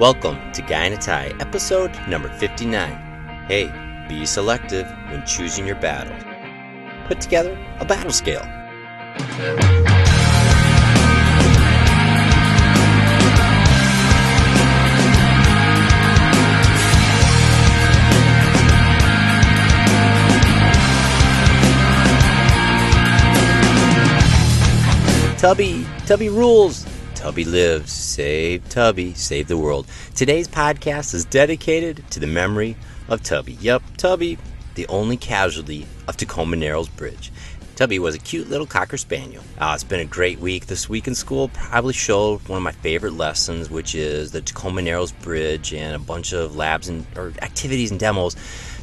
Welcome to Guy in a Tie, episode number 59. Hey, be selective when choosing your battle. Put together a battle scale. Tubby, Tubby rules. Tubby lives. Save Tubby, save the world. Today's podcast is dedicated to the memory of Tubby. Yup, Tubby, the only casualty of Tacoma Narrows Bridge. Tubby was a cute little cocker spaniel. Uh, it's been a great week. This week in school probably showed one of my favorite lessons, which is the Tacoma Narrows Bridge and a bunch of labs and or activities and demos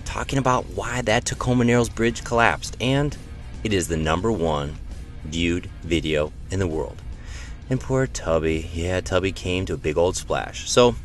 talking about why that Tacoma Narrows Bridge collapsed. And it is the number one viewed video in the world. And poor Tubby, yeah, Tubby came to a big old splash. So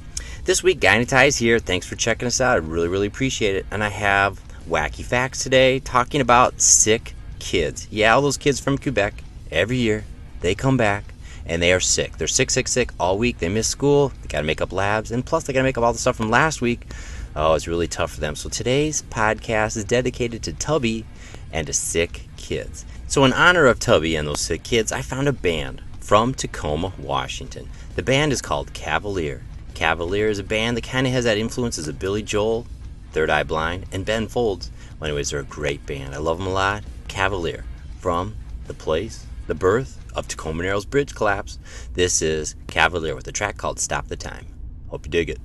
this week, a is here. Thanks for checking us out. I really, really appreciate it. And I have wacky facts today talking about sick kids. Yeah, all those kids from Quebec, every year, they come back and they are sick. They're sick, sick, sick all week. They miss school. They got to make up labs. And plus, they got to make up all the stuff from last week. Oh, it's really tough for them. So today's podcast is dedicated to Tubby and to sick kids. So, in honor of Tubby and those sick kids, I found a band from Tacoma, Washington. The band is called Cavalier. Cavalier is a band that kind of has that influences of Billy Joel, Third Eye Blind, and Ben Folds. Anyways, they're a great band. I love them a lot. Cavalier from the place, the birth of Tacoma Narrows Bridge collapse. This is Cavalier with a track called Stop the Time. Hope you dig it.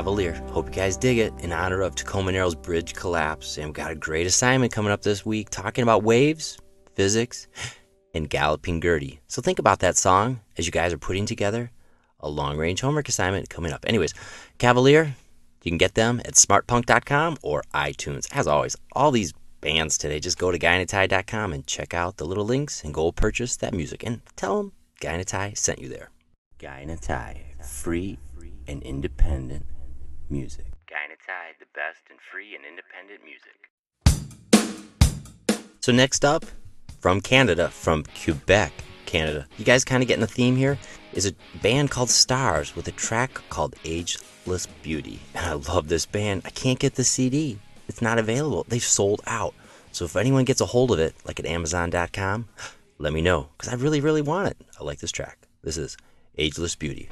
Cavalier. Hope you guys dig it in honor of Tacoma Narrows Bridge collapse. And we've got a great assignment coming up this week talking about waves, physics, and Galloping Gertie. So think about that song as you guys are putting together a long range homework assignment coming up. Anyways, Cavalier, you can get them at smartpunk.com or iTunes. As always, all these bands today, just go to guyinatie.com and check out the little links and go purchase that music and tell them Tie sent you there. Tie, free and independent music. Guy in a Tie, the best in free and independent music. So next up, from Canada, from Quebec, Canada. You guys kind of getting the theme here? Is a band called Stars with a track called Ageless Beauty. And I love this band. I can't get the CD. It's not available. They've sold out. So if anyone gets a hold of it, like at Amazon.com, let me know because I really, really want it. I like this track. This is Ageless Beauty.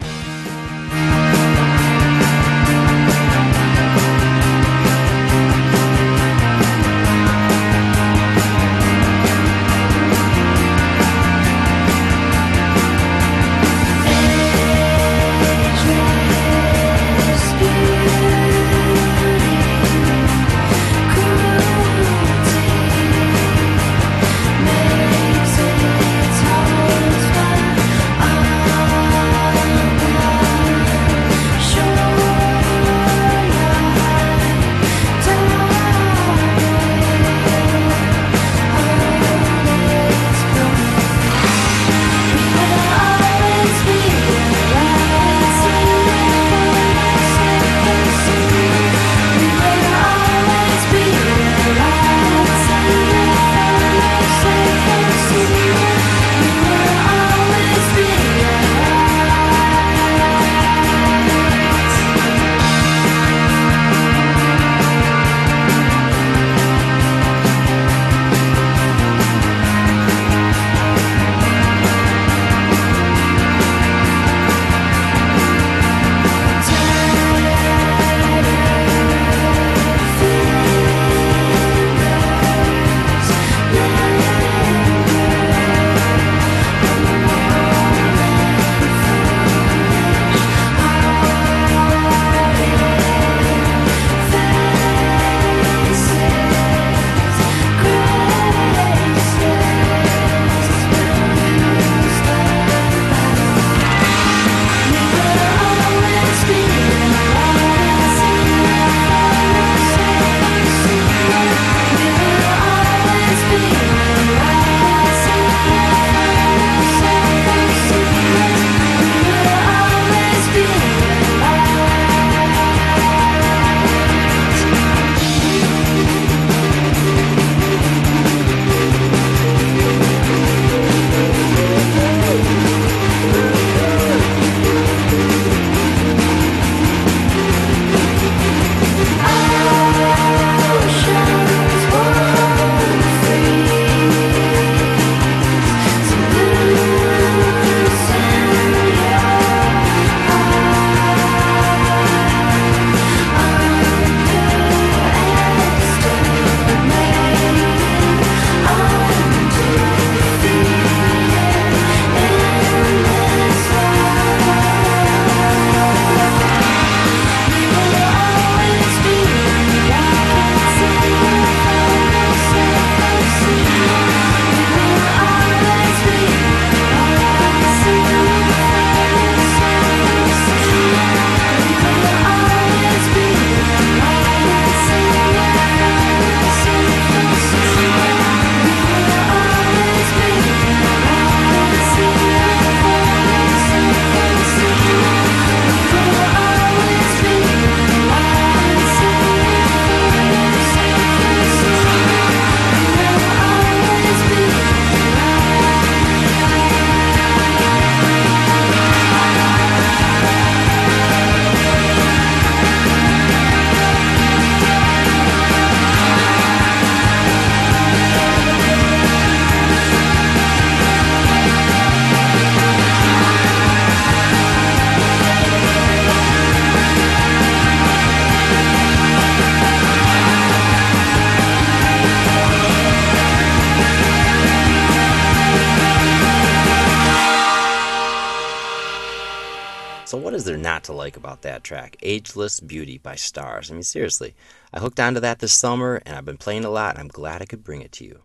Track, Ageless Beauty by Stars. I mean, seriously, I hooked onto that this summer and I've been playing a lot and I'm glad I could bring it to you.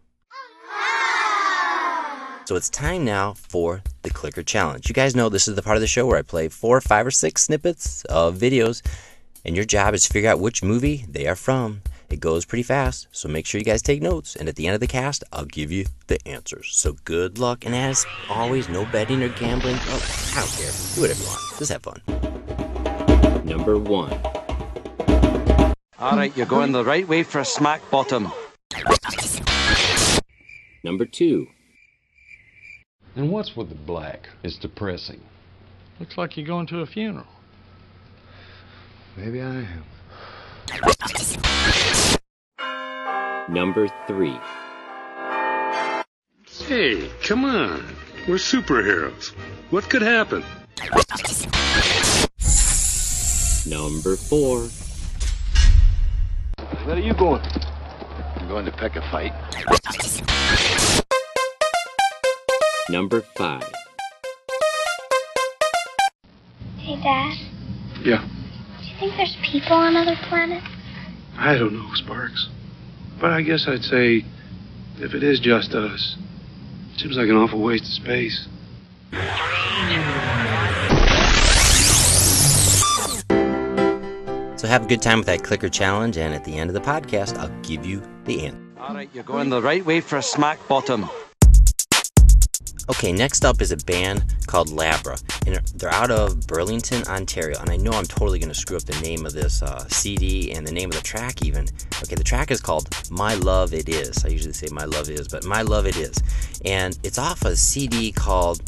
So it's time now for the clicker challenge. You guys know this is the part of the show where I play four, five, or six snippets of videos, and your job is to figure out which movie they are from. It goes pretty fast, so make sure you guys take notes. And at the end of the cast, I'll give you the answers. So good luck, and as always, no betting or gambling. Oh, I don't care. Do whatever you want. Just have fun. Number one. All right, you're going the right way for a smack bottom. Number two. And what's with the black? It's depressing. Looks like you're going to a funeral. Maybe I am. Number three. Hey, come on. We're superheroes. What could happen? Number four. Where are you going? I'm going to pick a fight. Number five. Hey, Dad. Yeah, Do you think there's people on other planets? I don't know, Sparks. But I guess I'd say if it is just us, it seems like an awful waste of space. So have a good time with that clicker challenge, and at the end of the podcast, I'll give you the answer. All right, you're going the right way for a smack bottom. Okay, next up is a band called Labra, and they're out of Burlington, Ontario. And I know I'm totally going to screw up the name of this uh, CD and the name of the track, even. Okay, the track is called My Love It Is. I usually say My Love Is, but My Love It Is. And it's off a CD called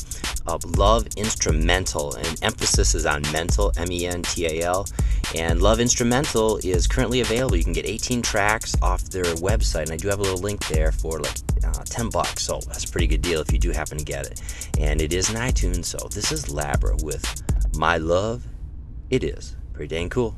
uh, Love Instrumental, and emphasis is on mental, M E N T A L. And Love Instrumental is currently available. You can get 18 tracks off their website, and I do have a little link there for like uh, 10 bucks. So that's a pretty good deal if you do happen to get it. And it is in iTunes. So this is Labra with My Love. It is pretty dang cool.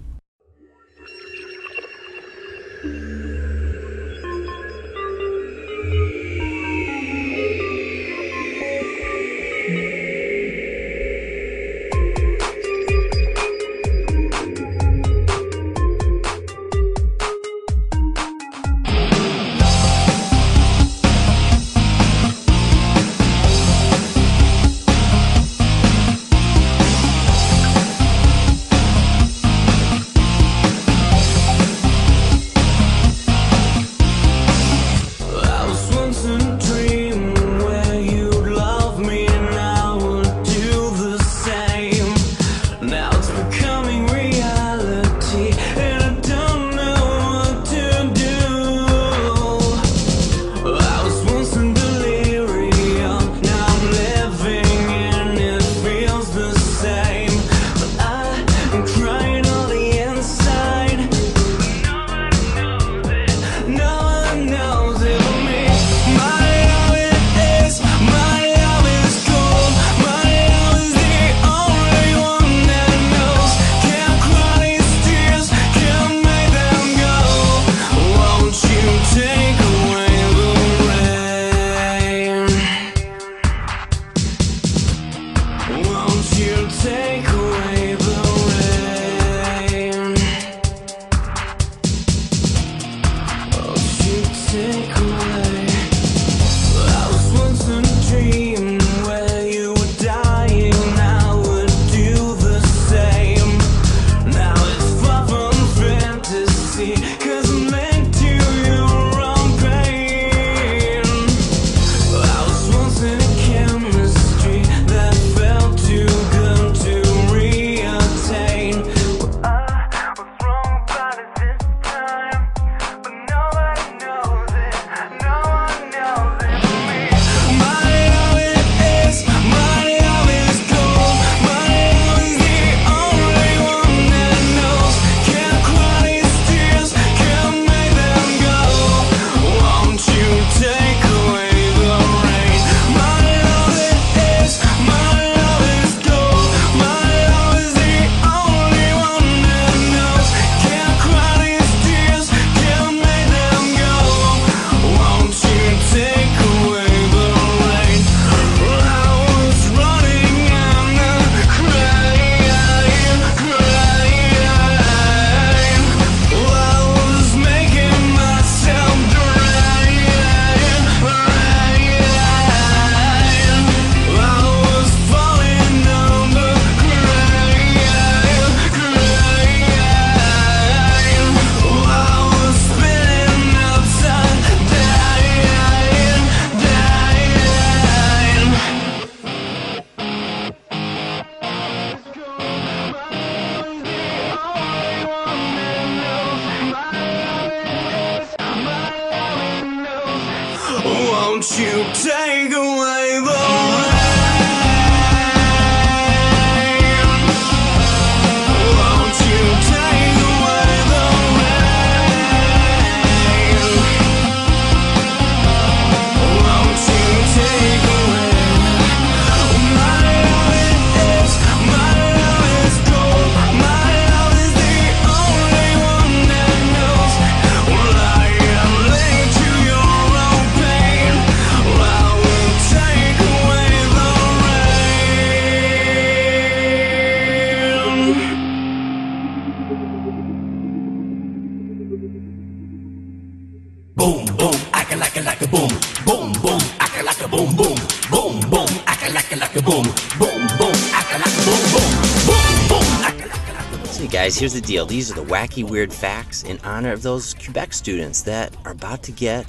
Here's the deal. These are the wacky, weird facts in honor of those Quebec students that are about to get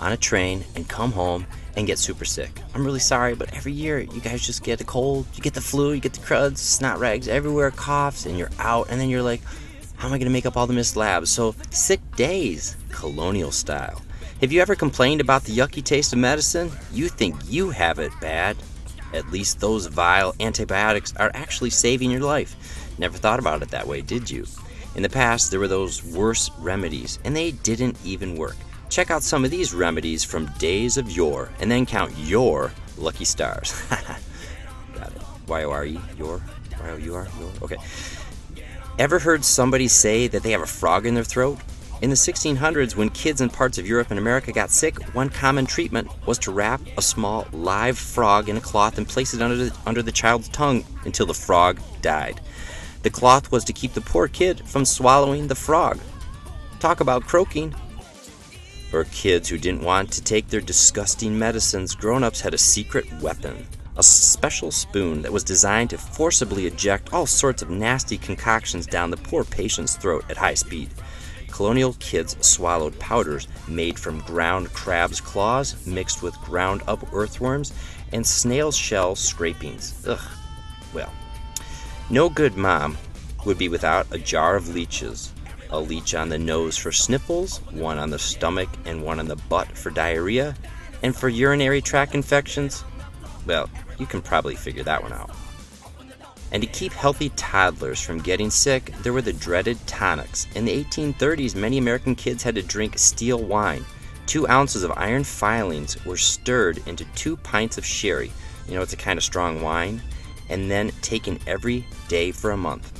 on a train and come home and get super sick. I'm really sorry, but every year you guys just get a cold, you get the flu, you get the cruds, snot rags everywhere, coughs, and you're out, and then you're like, how am I going to make up all the missed labs? So, sick days, colonial style. Have you ever complained about the yucky taste of medicine? You think you have it bad. At least those vile antibiotics are actually saving your life. Never thought about it that way, did you? In the past, there were those worse remedies, and they didn't even work. Check out some of these remedies from days of yore, and then count your lucky stars. Got it. Y O R E, your? Y O U R, your? Okay. Ever heard somebody say that they have a frog in their throat? In the 1600s, when kids in parts of Europe and America got sick, one common treatment was to wrap a small live frog in a cloth and place it under the, under the child's tongue until the frog died. The cloth was to keep the poor kid from swallowing the frog. Talk about croaking. For kids who didn't want to take their disgusting medicines, grown ups had a secret weapon a special spoon that was designed to forcibly eject all sorts of nasty concoctions down the poor patient's throat at high speed. Colonial kids swallowed powders made from ground crab's claws mixed with ground up earthworms and snail shell scrapings. Ugh. Well, no good mom would be without a jar of leeches. A leech on the nose for sniffles, one on the stomach, and one on the butt for diarrhea. And for urinary tract infections, well, you can probably figure that one out. And to keep healthy toddlers from getting sick, there were the dreaded tonics. In the 1830s, many American kids had to drink steel wine. Two ounces of iron filings were stirred into two pints of sherry. You know, it's a kind of strong wine. And then taken every day for a month.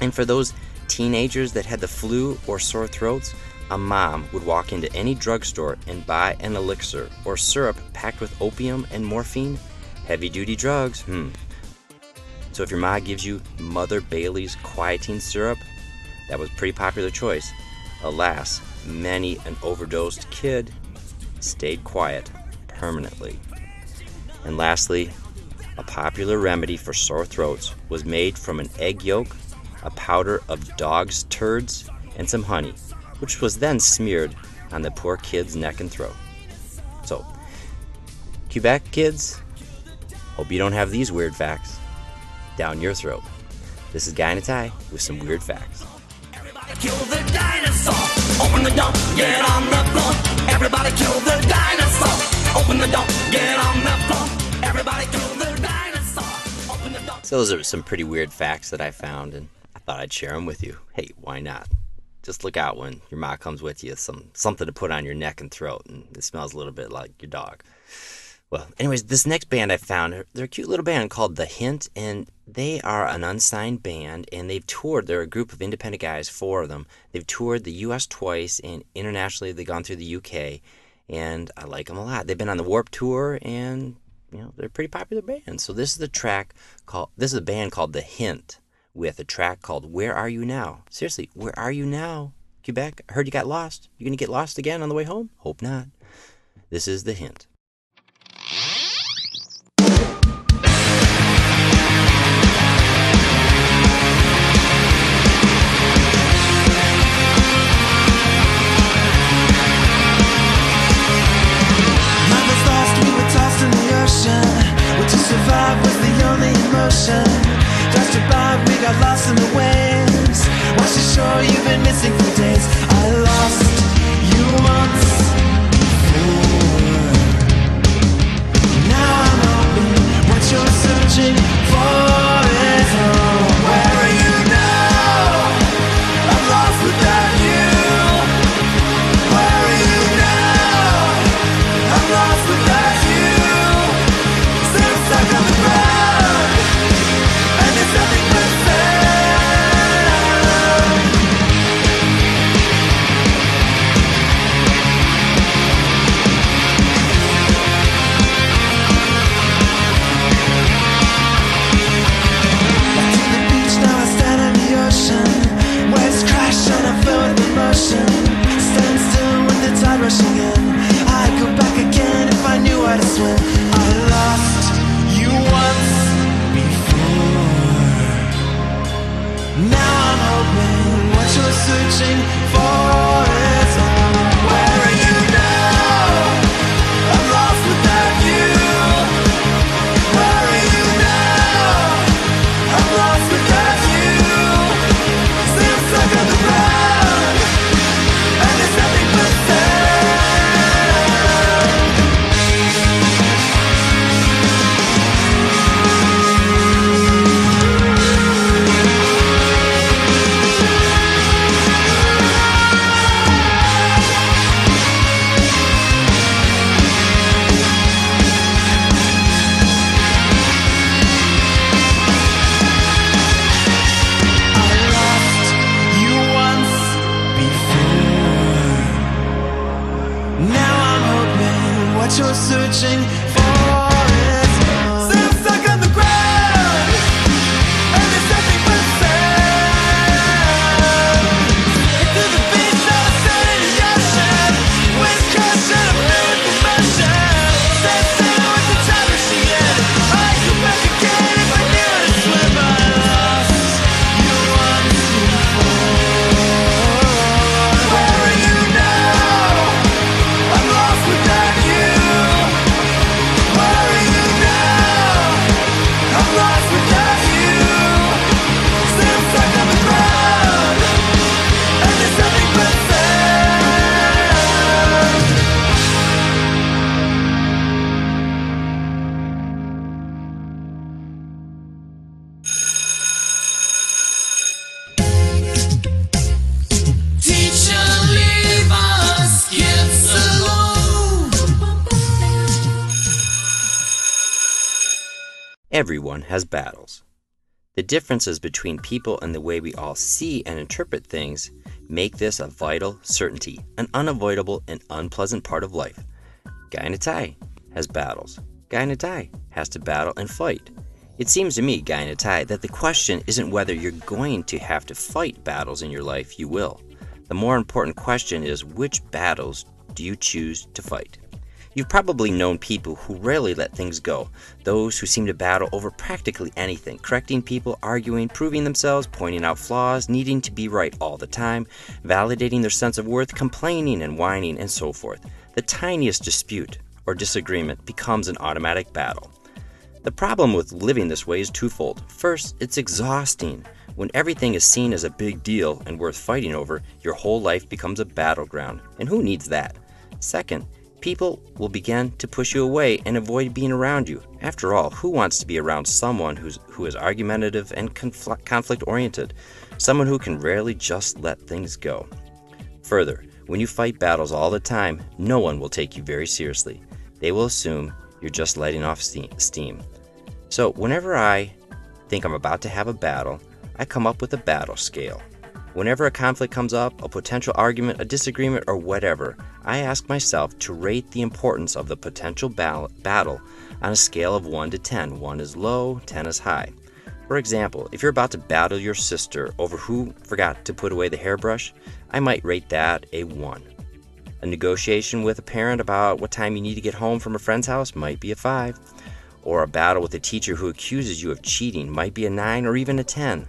And for those teenagers that had the flu or sore throats, a mom would walk into any drugstore and buy an elixir or syrup packed with opium and morphine Heavy duty drugs, hmm. So if your ma gives you Mother Bailey's quieting syrup, that was pretty popular choice. Alas, many an overdosed kid stayed quiet permanently. And lastly, a popular remedy for sore throats was made from an egg yolk, a powder of dog's turds, and some honey, which was then smeared on the poor kid's neck and throat. So, Quebec kids, Hope you don't have these weird facts down your throat. This is Guy Tie with some weird facts. Everybody kill the dinosaur. Open the get on the floor. Everybody kill the dinosaur. Open the get on the floor. Everybody kill So those are some pretty weird facts that I found, and I thought I'd share them with you. Hey, why not? Just look out when your mom comes with you, some something to put on your neck and throat, and it smells a little bit like your dog. Well, anyways, this next band I found, they're a cute little band called The Hint, and they are an unsigned band, and they've toured. They're a group of independent guys, four of them. They've toured the U.S. twice, and internationally they've gone through the U.K., and I like them a lot. They've been on the Warped Tour, and you know they're pretty popular band. So this is the track called. This is a band called The Hint, with a track called "Where Are You Now." Seriously, where are you now, Quebec? I heard you got lost. You gonna get lost again on the way home? Hope not. This is The Hint. Emotion. Just about we got lost in the waves. Wash ashore, you've been missing for days. I lost you once. Now I'm open. What you're searching for you're searching Everyone has battles. The differences between people and the way we all see and interpret things make this a vital certainty, an unavoidable and unpleasant part of life. Guy in a tie has battles. Guy in a tie has to battle and fight. It seems to me, Guy in a tie, that the question isn't whether you're going to have to fight battles in your life, you will. The more important question is which battles do you choose to fight? You've probably known people who rarely let things go, those who seem to battle over practically anything, correcting people, arguing, proving themselves, pointing out flaws, needing to be right all the time, validating their sense of worth, complaining and whining, and so forth. The tiniest dispute or disagreement becomes an automatic battle. The problem with living this way is twofold. First, it's exhausting. When everything is seen as a big deal and worth fighting over, your whole life becomes a battleground. And who needs that? Second, people will begin to push you away and avoid being around you. After all, who wants to be around someone who's, who is argumentative and conflict oriented? Someone who can rarely just let things go. Further, when you fight battles all the time, no one will take you very seriously. They will assume you're just letting off steam. So, whenever I think I'm about to have a battle, I come up with a battle scale. Whenever a conflict comes up, a potential argument, a disagreement, or whatever, I ask myself to rate the importance of the potential battle on a scale of 1 to 10. 1 is low, 10 is high. For example, if you're about to battle your sister over who forgot to put away the hairbrush, I might rate that a 1. A negotiation with a parent about what time you need to get home from a friend's house might be a 5. Or a battle with a teacher who accuses you of cheating might be a 9 or even a 10.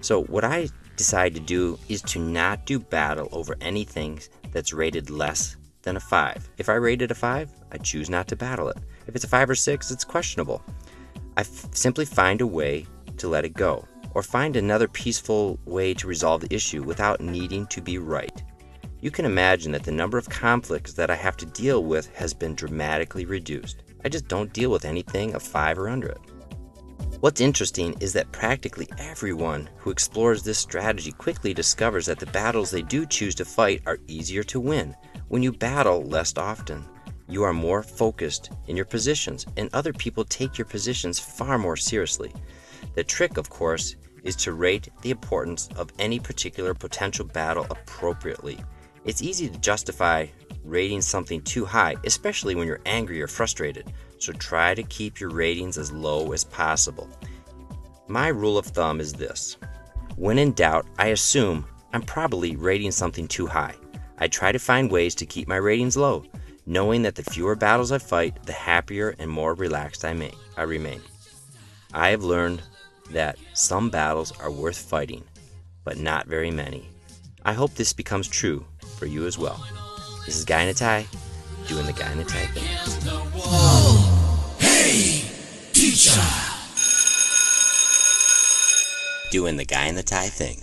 So, what I decide to do is to not do battle over anything that's rated less than a 5. If I rate it a 5, I choose not to battle it. If it's a 5 or 6, it's questionable. I f- simply find a way to let it go, or find another peaceful way to resolve the issue without needing to be right. You can imagine that the number of conflicts that I have to deal with has been dramatically reduced. I just don't deal with anything of 5 or under it. What's interesting is that practically everyone who explores this strategy quickly discovers that the battles they do choose to fight are easier to win when you battle less often. You are more focused in your positions, and other people take your positions far more seriously. The trick, of course, is to rate the importance of any particular potential battle appropriately. It's easy to justify rating something too high, especially when you're angry or frustrated so try to keep your ratings as low as possible. My rule of thumb is this when in doubt, I assume I'm probably rating something too high. I try to find ways to keep my ratings low, knowing that the fewer battles I fight, the happier and more relaxed I, may, I remain. I have learned that some battles are worth fighting, but not very many. I hope this becomes true for you as well. This is Guy in a Tie, doing the Guy in a Tie thing. Doing the guy in the tie thing.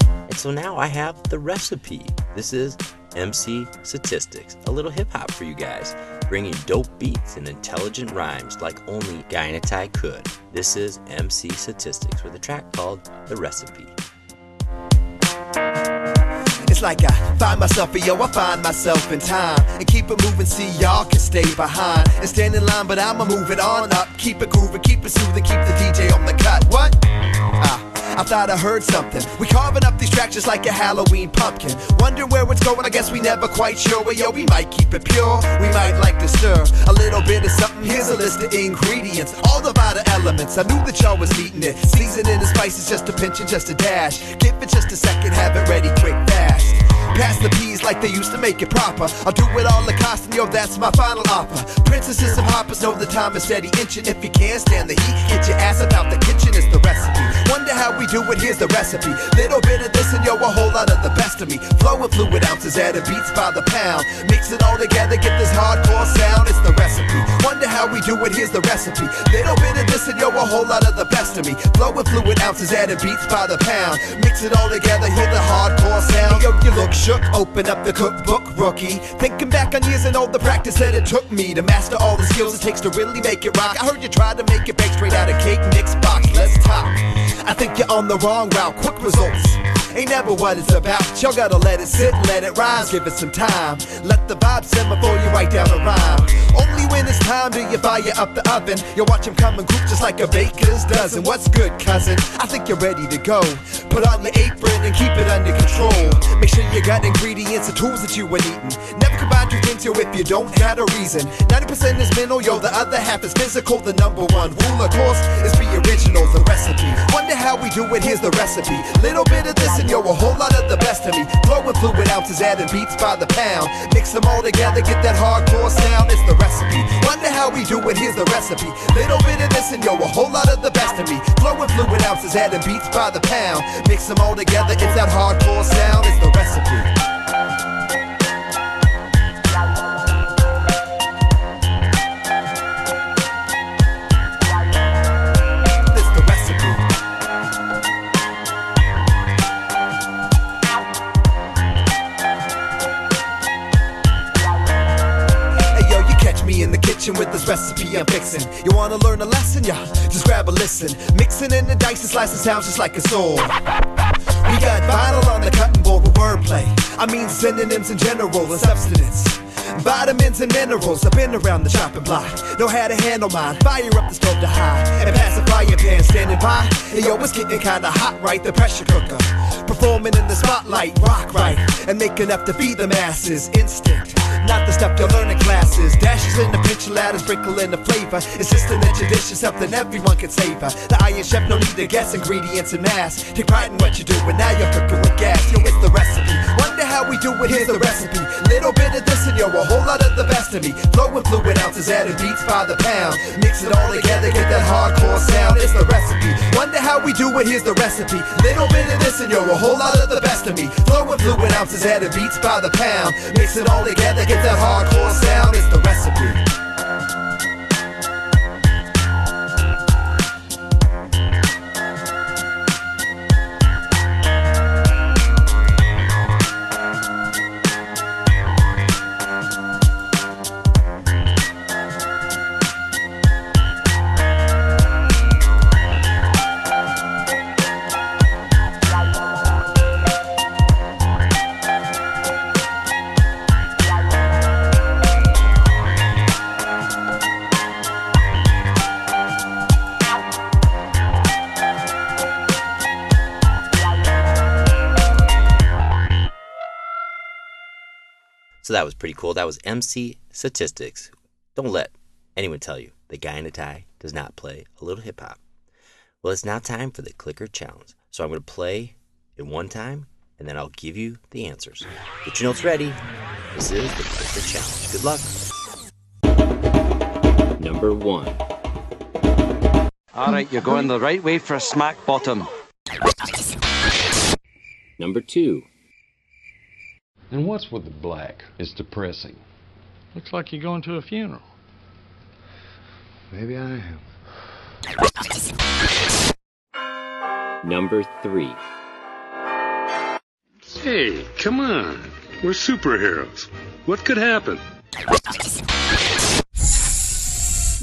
And so now I have the recipe. This is MC Statistics, a little hip hop for you guys, bringing dope beats and intelligent rhymes like only Guy in a Tie could. This is MC Statistics with a track called The Recipe. Like I find myself, yo, I find myself in time. And keep it moving, see y'all can stay behind. And stand in line, but I'ma move it on up. Keep it grooving, keep it soothing, keep the DJ on the cut. What? Ah. I thought I heard something. We carving up these tracks just like a Halloween pumpkin. Wonder where it's going, I guess we never quite sure. Well, yo, we might keep it pure, we might like to stir a little bit of something. Here's a list of ingredients, all the vital elements. I knew that y'all was needing it. Seasoning the spices, just a pinch and just a dash. Give it just a second, have it ready quick, fast. Pass the peas like they used to make it proper. I'll do it all the cost, and yo, that's my final offer. Princesses and hoppers know the time is steady inching. If you can't stand the heat, get your ass about the kitchen is the recipe. Wonder how we do it, here's the recipe. Little bit of this and yo, a whole lot of the best of me. Flowing fluid ounces at a beats by the pound. Mix it all together, get this hardcore sound, it's the recipe. Wonder how we do it, here's the recipe. Little bit of this and yo, a whole lot of the best of me. Flowing fluid ounces at a beats by the pound. Mix it all together, hear the hardcore sound. Yo, you look shook, open up the cookbook, rookie. Thinking back on years and all the practice that it took me to master all the skills it takes to really make it rock. I heard you try to make it bake straight out of cake mix box. Let's talk. I think you're on the wrong route. Quick results ain't never what it's about. Y'all gotta let it sit, let it rise, give it some time. Let the vibe simmer before you write down a rhyme. Only when it's time time do you fire up the oven? You watch them come and cook just like a baker's dozen. What's good, cousin? I think you're ready to go. Put on your apron and keep it under control. Make sure you got ingredients and tools that you were eating. Never combine two things here if you don't have a reason. 90% is mental, yo, the other half is physical. The number one rule, of course, is be original, the recipe. Wonder how we do it, here's the recipe. Little bit of this and yo, a whole lot of the best of me. Flowing fluid ounces, adding beats by the pound. Mix them all together, get that hardcore sound, it's the recipe. Wonder how we do it, here's the recipe. Little bit of this and yo, a whole lot of the best of me. Flowing fluid ounces, adding beats by the pound. Mix them all together, it's that hardcore sound, it's the recipe. Recipe I'm fixing. You wanna learn a lesson? Yeah, just grab a listen. Mixing in the dice and slicing sounds just like a sword. We got vinyl on the cutting board with wordplay. I mean synonyms in general and substance. Vitamins and minerals, I've been around the chopping block. Know how to handle mine. Fire up the stove to high and pass a fire standing by. Hey yo, it's getting kinda hot, right? The pressure cooker. Performing in the spotlight, rock right, and make enough to feed the masses. Instinct. Not the stuff you learn in classes. Dashes in the pinch ladder, sprinkle in the flavor. Insisting that your dish is something everyone can savor. The Iron Chef, no need to guess ingredients in mass. Take pride in what you do, and now you're cooking with gas. Yo, it's the recipe. Wonder how we do it, here's the recipe. Little bit of this and yo, a whole lot of the best of me. Flowing fluid ounces, adding beats by the pound. Mix it all together, get that hardcore sound. It's the recipe. Wonder how we do it, here's the recipe. Little bit of this and yo, a whole lot of the best of me. Flowing fluid ounces, adding beats by the pound. Mix it all together, get that hardcore sound. It's the recipe. So that was pretty cool. That was MC Statistics. Don't let anyone tell you the guy in a tie does not play a little hip hop. Well, it's now time for the clicker challenge. So I'm going to play it one time and then I'll give you the answers. Get your notes ready. This is the clicker challenge. Good luck. Number one. All right, you're going the right way for a smack bottom. Number two. And what's with the black? It's depressing. Looks like you're going to a funeral. Maybe I am. Number three. Hey, come on. We're superheroes. What could happen?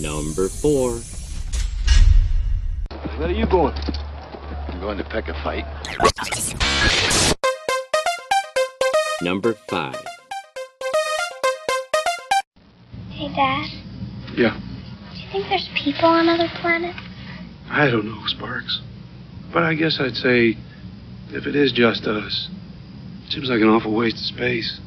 Number four. Where are you going? I'm going to pick a fight. Number five. Hey, Dad. Yeah, Do you think there's people on other planets? I don't know, Sparks. But I guess I'd say if it is just us, it seems like an awful waste of space.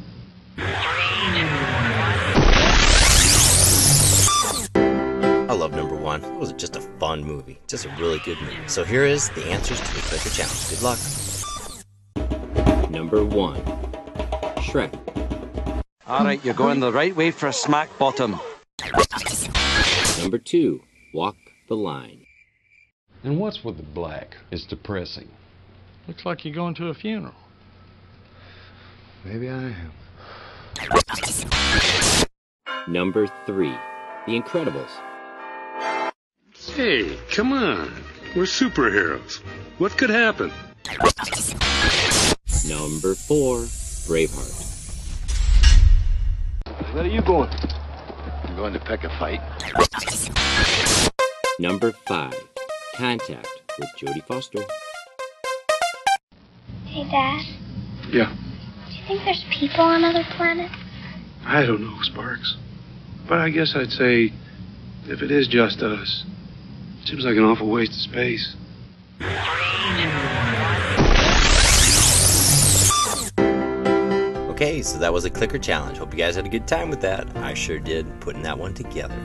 I love number one. It was just a fun movie. Just a really good movie. So here is the answers to the clicker challenge. Good luck. Number one. Shrek. All right, you're going the right way for a smack bottom. Number two. Walk the line. And what's with the black? It's depressing. Looks like you're going to a funeral. Maybe I am. Number three. The Incredibles. Hey, come on. We're superheroes. What could happen? Number four. Braveheart. Where are you going? I'm going to pick a fight. Number five. Contact with Jodie Foster. Hey, Dad. Yeah, Do you think there's people on other planets? I don't know, Sparks. But I guess I'd say if it is just us, it seems like an awful waste of space. So that was a clicker challenge. Hope you guys had a good time with that. I sure did putting that one together.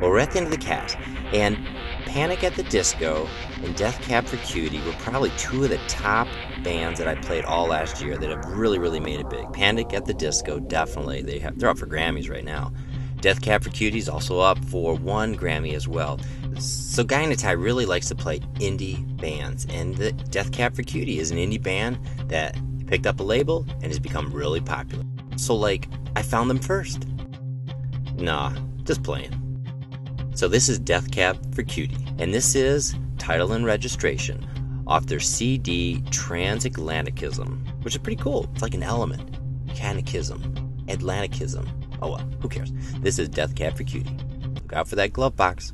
Well, we're at the end of the cast, and Panic at the Disco and Death Cab for Cutie were probably two of the top bands that I played all last year that have really, really made it big. Panic at the Disco, definitely. They have they're up for Grammys right now. Death Cab for Cutie is also up for one Grammy as well. So Tie really likes to play indie bands, and the Death Cab for Cutie is an indie band that picked up a label and has become really popular. So like, I found them first. Nah, just playing. So this is Death Cab for Cutie, and this is title and registration off their CD Transatlanticism, which is pretty cool. It's like an element. Catechism, Atlanticism. Oh well, who cares? This is Death Cab for Cutie. Look out for that glove box.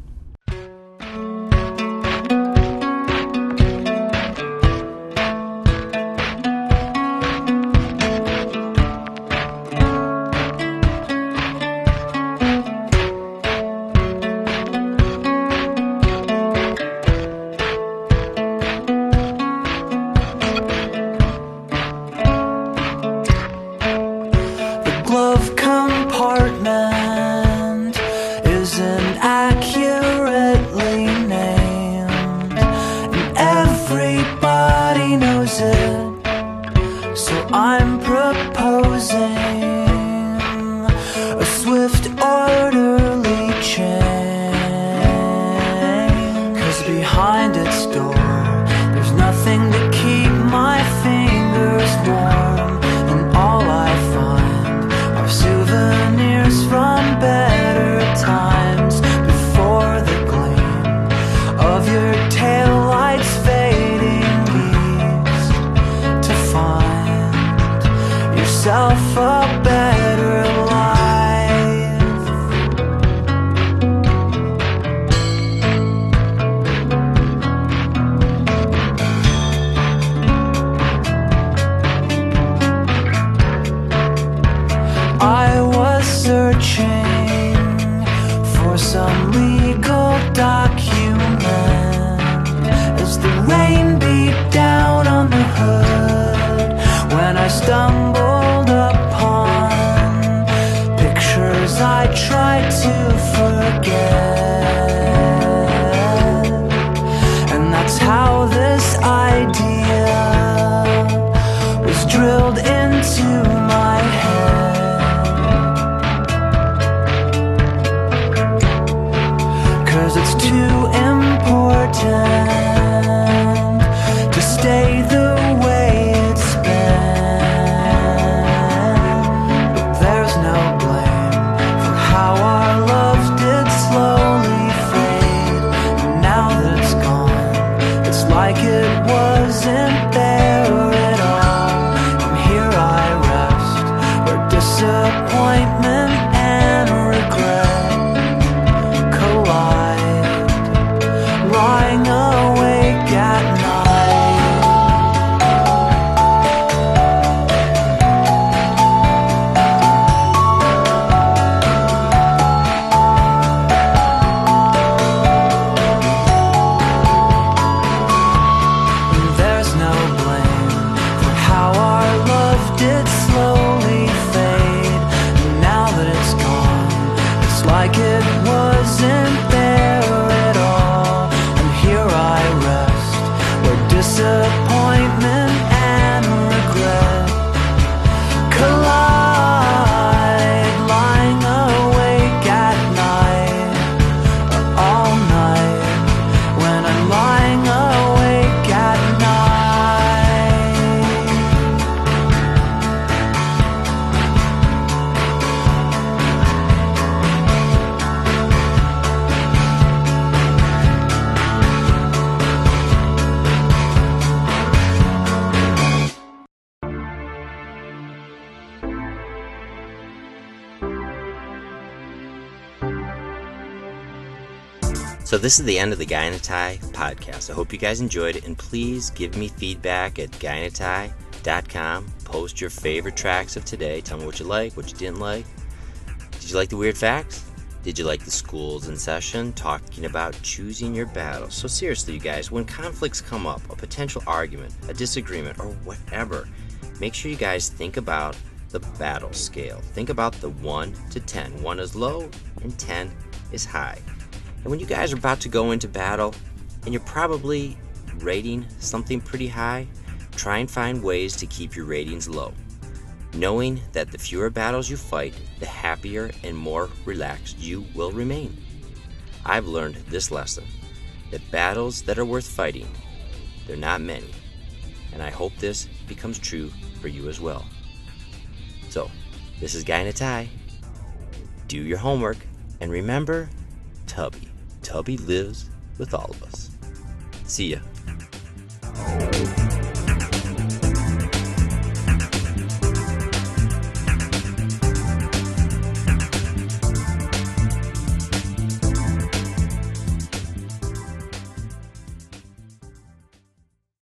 This is the end of the Guy in a Tie podcast. I hope you guys enjoyed it, and please give me feedback at guyinatie tubby.com. Post your favorite tracks of today. Tell me what you like, what you didn't like. Did you like the weird facts? Did you like the schools in session talking about choosing your battles? So, seriously, you guys, when conflicts come up, a potential argument, a disagreement, or whatever, make sure you guys think about the battle scale. Think about the 1 to 10. 1 is low and 10 is high. And when you guys are about to go into battle and you're probably rating something pretty high, try and find ways to keep your ratings low. Knowing that the fewer battles you fight, the happier and more relaxed you will remain. I've learned this lesson that battles that are worth fighting, they're not many. And I hope this becomes true for you as well. So, this is Guy in a Tie. Do your homework and remember Tubby. Tubby lives with all of us. See ya.